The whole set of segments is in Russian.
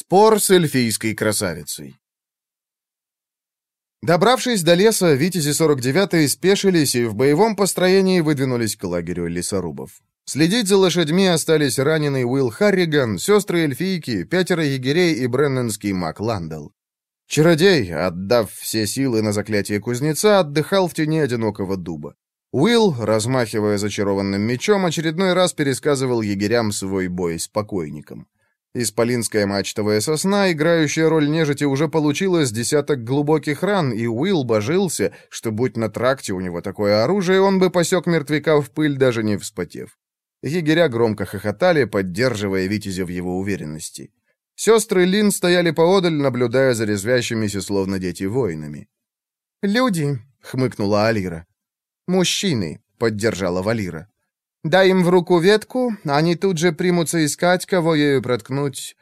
Спор с эльфийской красавицей. Добравшись до леса, Витязи 49-й спешились и в боевом построении выдвинулись к лагерю лесорубов. Следить за лошадьми остались раненый Уилл Харриган, сестры эльфийки, пятеро егерей и бренненский маг Ландел. Чародей, отдав все силы на заклятие кузнеца, отдыхал в тени одинокого дуба. Уилл, размахивая зачарованным мечом, очередной раз пересказывал егерям свой бой с покойником. Исполинская мачтовая сосна, играющая роль нежити, уже получила с десяток глубоких ран, и Уилл божился, что, будь на тракте у него такое оружие, он бы посек мертвяка в пыль, даже не вспотев. Егеря громко хохотали, поддерживая Витязя в его уверенности. Сестры Лин стояли поодаль, наблюдая за резвящимися, словно дети, воинами. «Люди», — хмыкнула Алира. «Мужчины», — поддержала Валира. Дай им в руку ветку, они тут же примутся искать, кого ею проткнуть.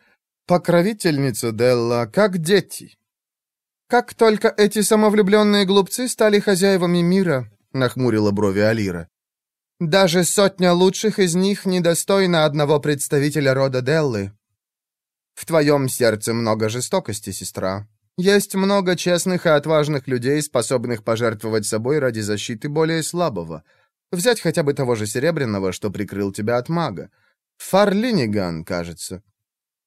Покровительница Делла, как дети. Как только эти самовлюбленные глупцы стали хозяевами мира, нахмурила брови Алира. Даже сотня лучших из них недостойна одного представителя рода Деллы. В твоем сердце много жестокости, сестра. Есть много честных и отважных людей, способных пожертвовать собой ради защиты более слабого — Взять хотя бы того же Серебряного, что прикрыл тебя от мага. Фарлиниган, кажется.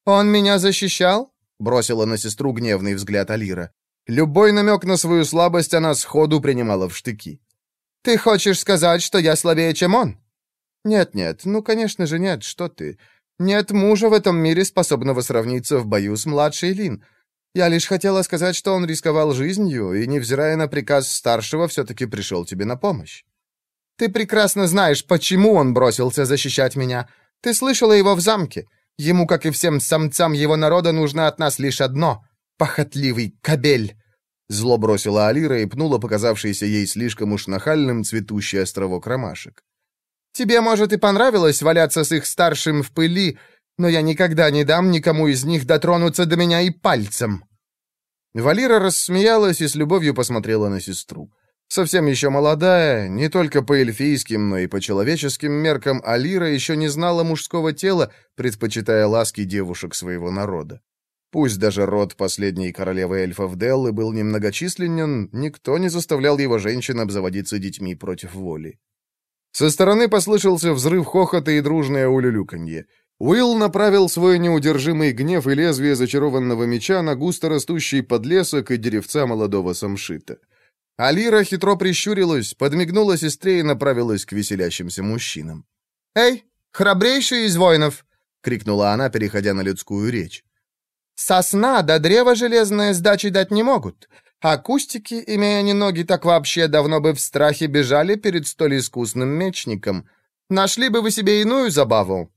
«Он меня защищал?» — бросила на сестру гневный взгляд Алира. Любой намек на свою слабость она сходу принимала в штыки. «Ты хочешь сказать, что я слабее, чем он?» «Нет-нет, ну, конечно же, нет, что ты. Нет мужа в этом мире, способного сравниться в бою с младшей Лин. Я лишь хотела сказать, что он рисковал жизнью и, невзирая на приказ старшего, все-таки пришел тебе на помощь». Ты прекрасно знаешь, почему он бросился защищать меня. Ты слышала его в замке. Ему, как и всем самцам его народа, нужно от нас лишь одно — похотливый кобель». Зло бросила Алира и пнула показавшийся ей слишком уж нахальным цветущий островок ромашек. «Тебе, может, и понравилось валяться с их старшим в пыли, но я никогда не дам никому из них дотронуться до меня и пальцем». Валира рассмеялась и с любовью посмотрела на сестру. Совсем еще молодая, не только по эльфийским, но и по человеческим меркам, Алира еще не знала мужского тела, предпочитая ласки девушек своего народа. Пусть даже род последней королевы эльфов Деллы был немногочисленен, никто не заставлял его женщин обзаводиться детьми против воли. Со стороны послышался взрыв хохота и дружное улюлюканье. Уилл направил свой неудержимый гнев и лезвие зачарованного меча на густо растущий подлесок и деревца молодого самшита. Алира хитро прищурилась, подмигнула сестре и направилась к веселящимся мужчинам. «Эй, храбрейший из воинов!» — крикнула она, переходя на людскую речь. «Сосна да древо железное сдачи дать не могут, а кустики, имея не ноги, так вообще давно бы в страхе бежали перед столь искусным мечником. Нашли бы вы себе иную забаву!»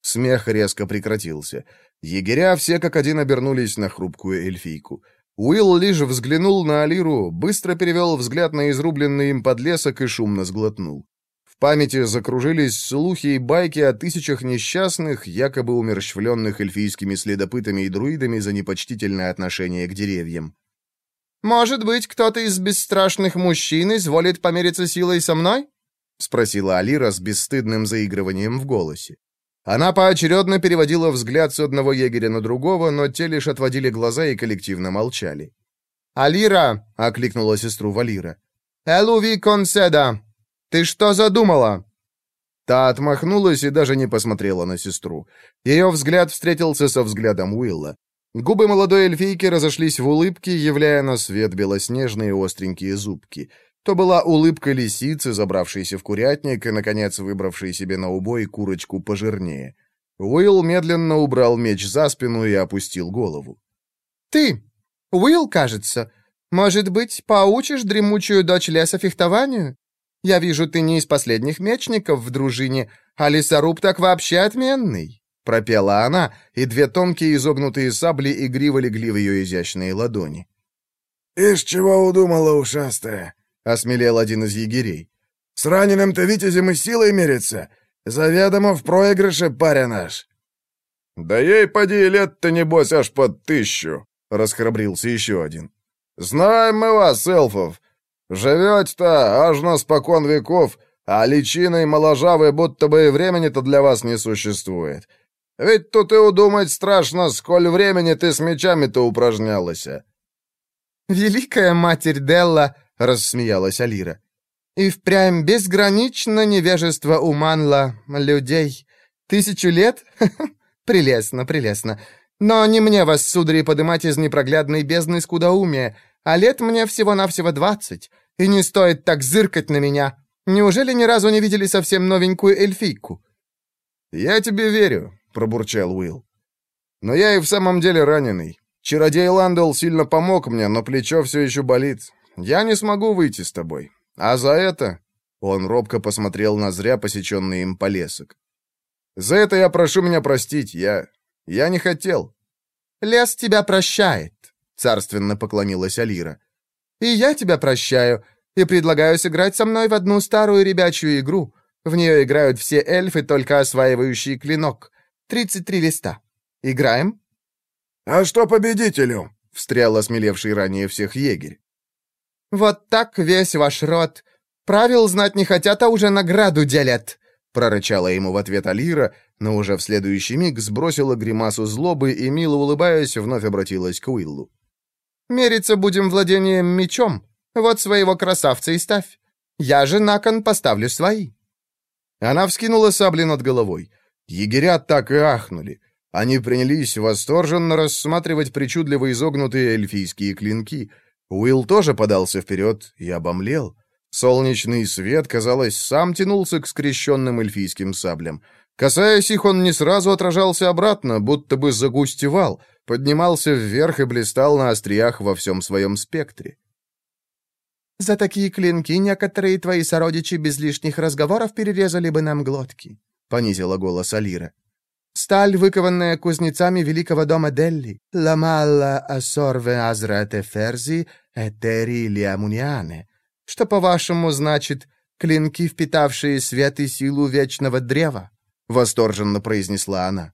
Смех резко прекратился. Егеря все как один обернулись на хрупкую эльфийку. Уилл лишь взглянул на Алиру, быстро перевел взгляд на изрубленный им подлесок и шумно сглотнул. В памяти закружились слухи и байки о тысячах несчастных, якобы умерщвленных эльфийскими следопытами и друидами за непочтительное отношение к деревьям. «Может быть, кто-то из бесстрашных мужчин изволит помериться силой со мной?» — спросила Алира с бесстыдным заигрыванием в голосе. Она поочередно переводила взгляд с одного егеря на другого, но те лишь отводили глаза и коллективно молчали. «Алира!» — окликнула сестру Валира. «Элуви конседа! Ты что задумала?» Та отмахнулась и даже не посмотрела на сестру. Ее взгляд встретился со взглядом Уилла. Губы молодой эльфийки разошлись в улыбке, являя на свет белоснежные остренькие зубки. То была улыбка лисицы, забравшейся в курятник и, наконец, выбравшей себе на убой курочку пожирнее. Уилл медленно убрал меч за спину и опустил голову. «Ты, Уилл, кажется, может быть, поучишь дремучую дочь леса фехтованию? Я вижу, ты не из последних мечников в дружине, а лесоруб так вообще отменный». Пропела она, и две тонкие изогнутые сабли игриво легли в ее изящные ладони. «Ишь, чего удумала ушастая?» — осмелел один из егерей. «С раненым-то витязем и силой мерится. Заведомо в проигрыше паря наш». «Да ей, поди, лет-то небось аж под тысячу», — расхрабрился еще один. «Знаем мы вас, эльфов. Живете-то аж на спокон веков, а личиной моложавой будто бы и времени-то для вас не существует. Ведь тут и удумать страшно, сколь времени ты с мечами-то упражнялась. «Великая матерь Делла!» — рассмеялась Алира. «И впрямь безгранично невежество уманло людей. Тысячу лет? Прелестно, прелестно. Но не мне вас, судари, подымать из непроглядной бездны скудоумия, а лет мне всего-навсего двадцать, и не стоит так зыркать на меня. Неужели ни разу не видели совсем новенькую эльфийку?» «Я тебе верю», — пробурчал Уилл. «Но я и в самом деле раненый. Чародей Ландл сильно помог мне, но плечо все еще болит. Я не смогу выйти с тобой. А за это...» Он робко посмотрел на зря посеченный им полесок. «За это я прошу меня простить. Я... я не хотел». «Лес тебя прощает», — царственно поклонилась Алира. «И я тебя прощаю, и предлагаю сыграть со мной в одну старую ребячью игру. В нее играют все эльфы, только осваивающие клинок. Тридцать три листа. Играем?» «А что победителю?» — встрял осмелевший ранее всех егерь. «Вот так весь ваш род. Правил знать не хотят, а уже награду делят», — прорычала ему в ответ Алира, но уже в следующий миг сбросила гримасу злобы и, мило улыбаясь, вновь обратилась к Уиллу. «Мериться будем владением мечом. Вот своего красавца и ставь. Я же на кон поставлю свои». Она вскинула сабли над головой. Егеря так и ахнули. Они принялись восторженно рассматривать причудливо изогнутые эльфийские клинки. Уилл тоже подался вперед и обомлел. Солнечный свет, казалось, сам тянулся к скрещенным эльфийским саблям. Касаясь их, он не сразу отражался обратно, будто бы загустевал, поднимался вверх и блистал на остриях во всем своем спектре. «За такие клинки некоторые твои сородичи без лишних разговоров перерезали бы нам глотки», — понизила голос Алира. «Сталь, выкованная кузнецами великого дома Делли, ламалла ассорве азрате ферзи этери лиамуниане, что, по-вашему, значит «клинки, впитавшие свет и силу вечного древа», — восторженно произнесла она.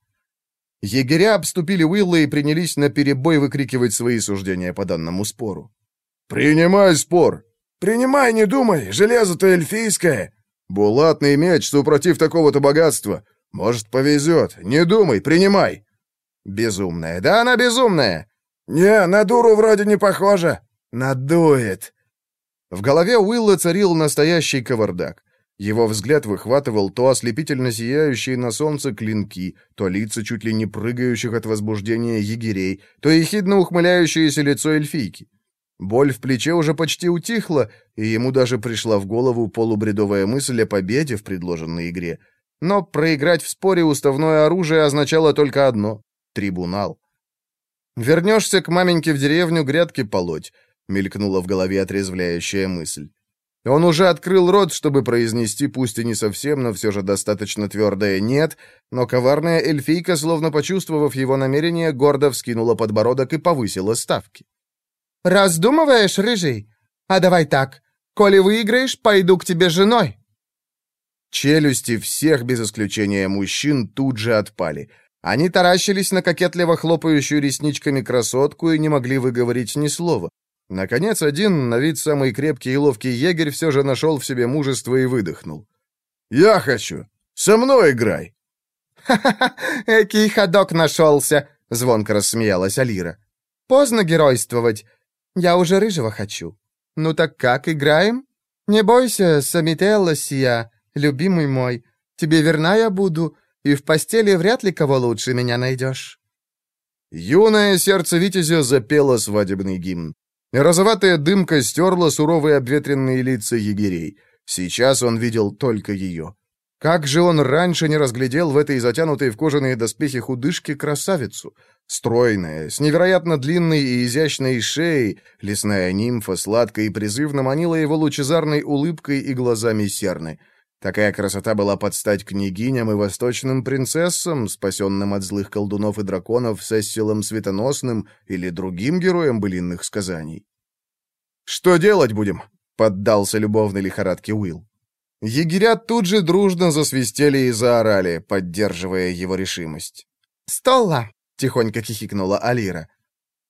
Егеря обступили Уилла и принялись наперебой выкрикивать свои суждения по данному спору. «Принимай спор!» «Принимай, не думай, железо-то эльфийское!» «Булатный меч, супротив такого-то богатства. Может, повезет. Не думай, принимай!» «Безумная, да она безумная!» «Не, на дуру вроде не похожа. Надует!» В голове Уилла царил настоящий кавардак. Его взгляд выхватывал то ослепительно сияющие на солнце клинки, то лица чуть ли не прыгающих от возбуждения егерей, то ехидно ухмыляющееся лицо эльфийки. Боль в плече уже почти утихла, и ему даже пришла в голову полубредовая мысль о победе в предложенной игре. Но проиграть в споре уставное оружие означало только одно — трибунал. «Вернешься к маменьке в деревню грядки полоть», — мелькнула в голове отрезвляющая мысль. Он уже открыл рот, чтобы произнести, пусть и не совсем, но все же достаточно твердое «нет», но коварная эльфийка, словно почувствовав его намерение, гордо вскинула подбородок и повысила ставки. «Раздумываешь, рыжий? А давай так. Коли выиграешь, пойду к тебе женой». Челюсти всех, без исключения мужчин, тут же отпали. Они таращились на кокетливо хлопающую ресничками красотку и не могли выговорить ни слова. Наконец, один, на вид самый крепкий и ловкий егерь, все же нашел в себе мужество и выдохнул. «Я хочу! Со мной играй!» «Ха-ха-ха! Экий ходок нашелся!» — звонко рассмеялась Алира. «Поздно геройствовать. Я уже рыжего хочу. Ну так как, играем? Не бойся, Самителла сия, любимый мой. Тебе верна я буду, и в постели вряд ли кого лучше меня найдешь». Юное сердце Витязя запело свадебный гимн. Розоватая дымка стерла суровые обветренные лица егерей. Сейчас он видел только ее. Как же он раньше не разглядел в этой затянутой в кожаные доспехи худышке красавицу? Стройная, с невероятно длинной и изящной шеей, лесная нимфа сладко и призывно манила его лучезарной улыбкой и глазами серны. Такая красота была под стать княгиням и восточным принцессам, спасенным от злых колдунов и драконов Сессилом Светоносным или другим героям былинных сказаний. «Что делать будем?» — поддался любовной лихорадке Уилл. Егеря тут же дружно засвистели и заорали, поддерживая его решимость. «Столла!» — тихонько хихикнула Алира.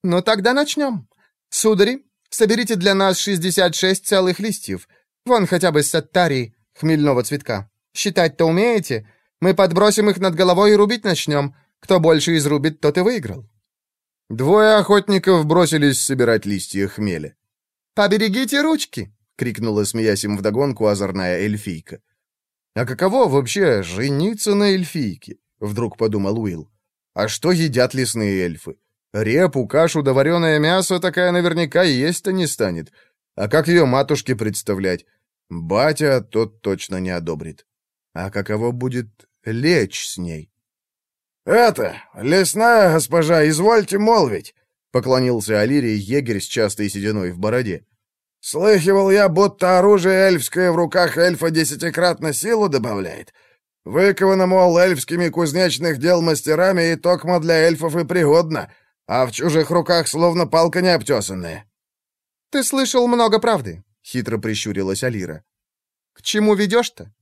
«Ну тогда начнем. Судари, соберите для нас 66 целых листьев. Вон хотя бы с саттарии хмельного цветка. Считать-то умеете? Мы подбросим их над головой и рубить начнем. Кто больше изрубит, тот и выиграл». Двое охотников бросились собирать листья хмеля. «Поберегите ручки!» — крикнула, смеясь им вдогонку, озорная эльфийка. «А каково вообще жениться на эльфийке?» — вдруг подумал Уилл. «А что едят лесные эльфы? Репу, кашу да вареное мясо такая наверняка есть-то не станет. А как ее матушке представлять? Батя тот точно не одобрит. А каково будет лечь с ней?» «Это, лесная госпожа, извольте молвить!» — поклонился Алирий егерь с частой сединой в бороде. «Слыхивал я, будто оружие эльфское в руках эльфа десятикратно силу добавляет. Выковано, мол, эльфскими кузнечных дел мастерами и токмо для эльфов и пригодно, а в чужих руках словно палка необтесанная». «Ты слышал много правды», — хитро прищурилась Алира. «К чему ведешь-то?»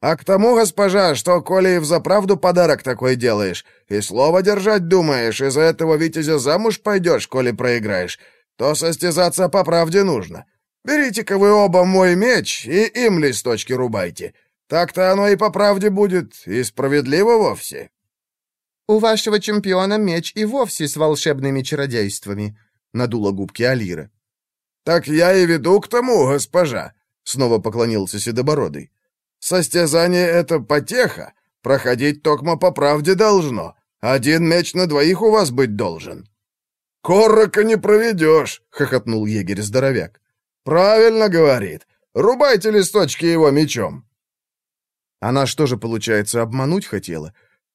«А к тому, госпожа, что, коли и взаправду подарок такой делаешь, и слово держать думаешь, из-за этого витязя замуж пойдешь, коли проиграешь, то состязаться по правде нужно. Берите-ка вы оба мой меч и им листочки рубайте. Так-то оно и по правде будет, и справедливо вовсе». «У вашего чемпиона меч и вовсе с волшебными чародействами», — надула губки Алира. «Так я и веду к тому, госпожа», — снова поклонился Седобородый. Состязание — это потеха. Проходить токмо по правде должно. Один меч на двоих у вас быть должен». «Коррока не проведешь», — хохотнул егерь-здоровяк. «Правильно говорит. Рубайте листочки его мечом». Она что же, получается, обмануть хотела?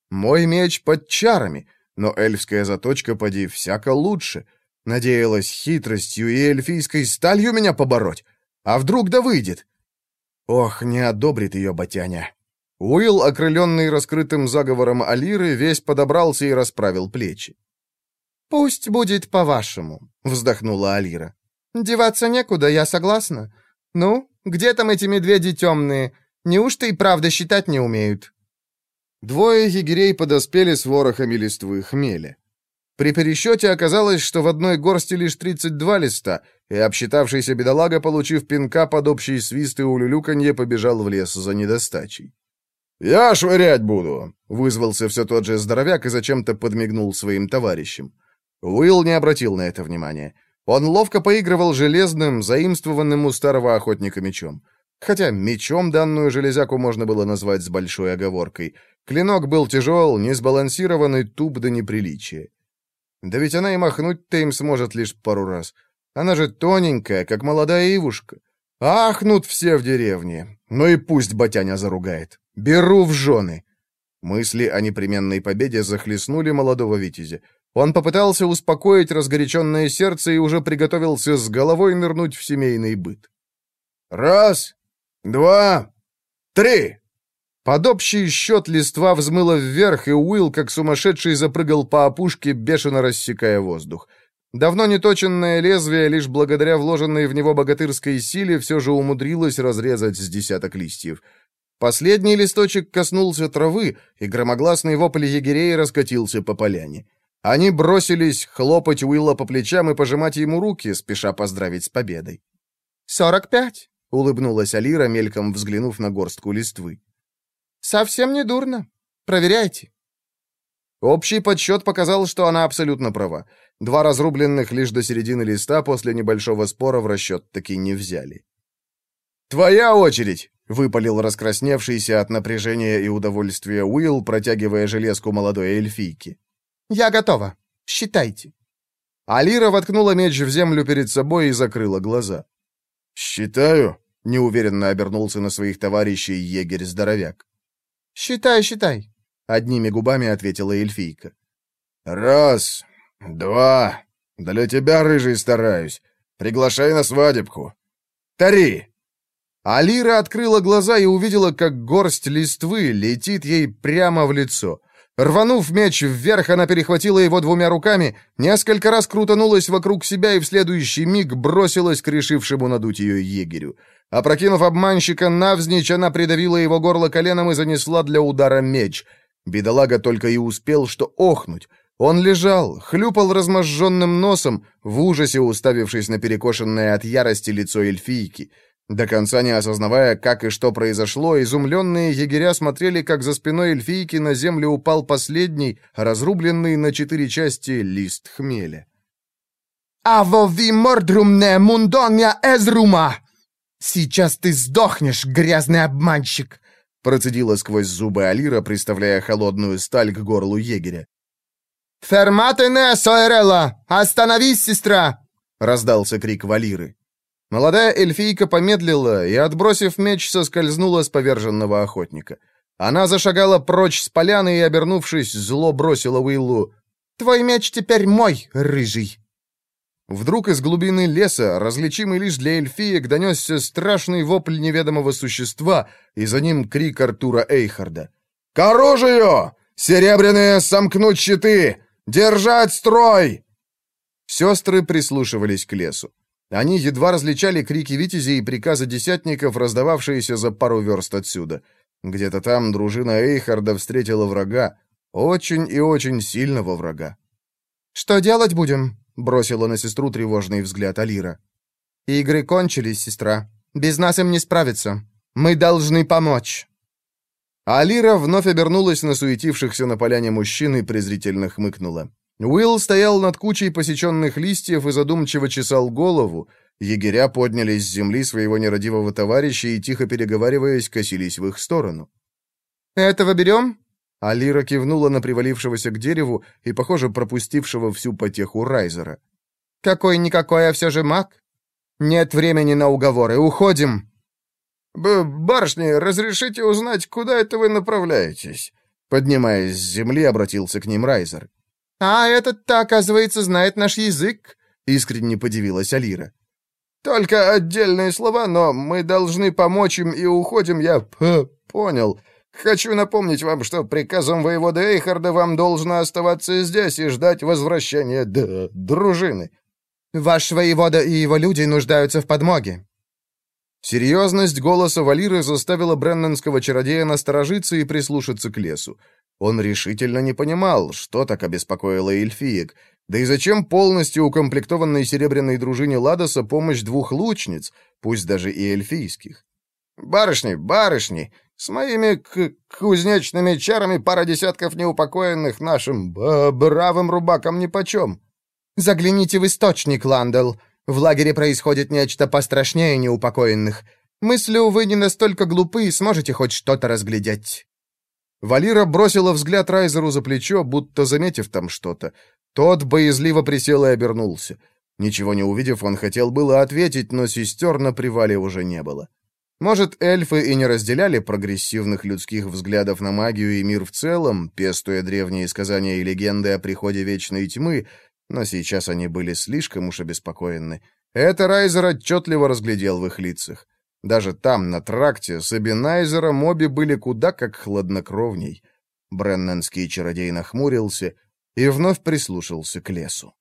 Мой меч под чарами, но эльфская заточка, поди, всяко лучше. Надеялась хитростью и эльфийской сталью меня побороть. А вдруг да выйдет? Ох, не одобрит ее Батяня. Уилл, окрыленный раскрытым заговором Алиры, весь подобрался и расправил плечи. «Пусть будет по-вашему», — вздохнула Алира. «Деваться некуда, я согласна. Ну, где там эти медведи темные? Неужто и правда считать не умеют?» Двое егерей подоспели с ворохами листвы хмеля. При пересчете оказалось, что в одной горсти лишь 32 листа, и обсчитавшийся бедолага, получив пинка под общий свист и улюлюканье, побежал в лес за недостачей. «Я швырять буду!» — вызвался все тот же здоровяк и зачем-то подмигнул своим товарищам. Уилл не обратил на это внимания. Он ловко поигрывал железным, заимствованным у старого охотника мечом. Хотя мечом данную железяку можно было назвать с большой оговоркой. Клинок был тяжел, несбалансированный, туп до неприличия. Да ведь она и махнуть-то им сможет лишь пару раз. Она же тоненькая, как молодая ивушка. Ахнут все в деревне. Ну и пусть батяня заругает. Беру в жены. Мысли о непременной победе захлестнули молодого витязя. Он попытался успокоить разгоряченное сердце и уже приготовился с головой нырнуть в семейный быт. «Раз, два, три!» Под общий счет листва взмыла вверх, и Уилл, как сумасшедший, запрыгал по опушке, бешено рассекая воздух. Давно неточенное лезвие, лишь благодаря вложенной в него богатырской силе, все же умудрилось разрезать с десяток листьев. Последний листочек коснулся травы, и громогласный вопль егерей раскатился по поляне. Они бросились хлопать Уилла по плечам и пожимать ему руки, спеша поздравить с победой. «Сорок пять», — улыбнулась Алира, мельком взглянув на горстку листвы. «Совсем не дурно. Проверяйте». Общий подсчет показал, что она абсолютно права. Два разрубленных лишь до середины листа после небольшого спора в расчет таки не взяли. «Твоя очередь!» — выпалил раскрасневшийся от напряжения и удовольствия Уилл, протягивая железку молодой эльфийки. «Я готова. Считайте». Алира воткнула меч в землю перед собой и закрыла глаза. «Считаю», — неуверенно обернулся на своих товарищей егерь-здоровяк. «Считай, считай», — одними губами ответила эльфийка. «Раз, два. Для тебя, рыжий, стараюсь. Приглашай на свадебку. Три». Алира открыла глаза и увидела, как горсть листвы летит ей прямо в лицо. Рванув меч вверх, она перехватила его двумя руками, несколько раз крутанулась вокруг себя и в следующий миг бросилась к решившему надуть ее егерю. Опрокинув обманщика навзничь, она придавила его горло коленом и занесла для удара меч. Бедолага только и успел что охнуть. Он лежал, хлюпал разможженным носом, в ужасе уставившись на перекошенное от ярости лицо эльфийки. До конца не осознавая, как и что произошло, изумленные егеря смотрели, как за спиной эльфийки на землю упал последний, разрубленный на четыре части лист хмеля. «Аво ви мордрумне мундоня эзрума! Сейчас ты сдохнешь, грязный обманщик!» процедила сквозь зубы Алира, приставляя холодную сталь к горлу егеря. «Ферматене, Сойрелла! Остановись, сестра!» — раздался крик Валиры. Молодая эльфийка помедлила и, отбросив меч, соскользнула с поверженного охотника. Она зашагала прочь с поляны и, обернувшись, зло бросила Уиллу. «Твой меч теперь мой, рыжий!» Вдруг из глубины леса, различимый лишь для эльфиек, донесся страшный вопль неведомого существа, и за ним крик Артура Эйхарда. «К оружию! Серебряные сомкнуть щиты! Держать строй!» Сестры прислушивались к лесу. Они едва различали крики витязей и приказы десятников, раздававшиеся за пару верст отсюда. Где-то там дружина Эйхарда встретила врага, очень и очень сильного врага. «Что делать будем?» — бросила на сестру тревожный взгляд Алира. «Игры кончились, сестра. Без нас им не справиться. Мы должны помочь». Алира вновь обернулась на суетившихся на поляне мужчин и презрительно хмыкнула. Уилл стоял над кучей посеченных листьев и задумчиво чесал голову. Егеря поднялись с земли своего нерадивого товарища и, тихо переговариваясь, косились в их сторону. «Этого берем?» Алира кивнула на привалившегося к дереву и, похоже, пропустившего всю потеху Райзера. «Какой-никакой, а все же маг? Нет времени на уговоры, уходим!» Б «Барышни, разрешите узнать, куда это вы направляетесь?» Поднимаясь с земли, обратился к ним Райзер. «А этот-то, оказывается, знает наш язык», — искренне подивилась Алира. «Только отдельные слова, но мы должны помочь им и уходим, я п понял. Хочу напомнить вам, что приказом воевода Эйхарда вам должно оставаться здесь и ждать возвращения д дружины». «Ваш воевода и его люди нуждаются в подмоге». Серьезность голоса Валиры заставила бренненского чародея насторожиться и прислушаться к лесу. Он решительно не понимал, что так обеспокоило эльфиек. Да и зачем полностью укомплектованной серебряной дружине Ладоса помощь двух лучниц, пусть даже и эльфийских? «Барышни, барышни, с моими кузнечными чарами пара десятков неупокоенных нашим бравым рубакам нипочем». «Загляните в источник, Ландел. В лагере происходит нечто пострашнее неупокоенных. Мыслю, вы не настолько глупы и сможете хоть что-то разглядеть». Валира бросила взгляд Райзеру за плечо, будто заметив там что-то. Тот боязливо присел и обернулся. Ничего не увидев, он хотел было ответить, но сестер на привале уже не было. Может, эльфы и не разделяли прогрессивных людских взглядов на магию и мир в целом, пестуя древние сказания и легенды о приходе вечной тьмы, но сейчас они были слишком уж обеспокоены. Это Райзер отчетливо разглядел в их лицах. Даже там, на тракте, с Эбинайзером обе были куда как хладнокровней. Бреннанский чародей нахмурился и вновь прислушался к лесу.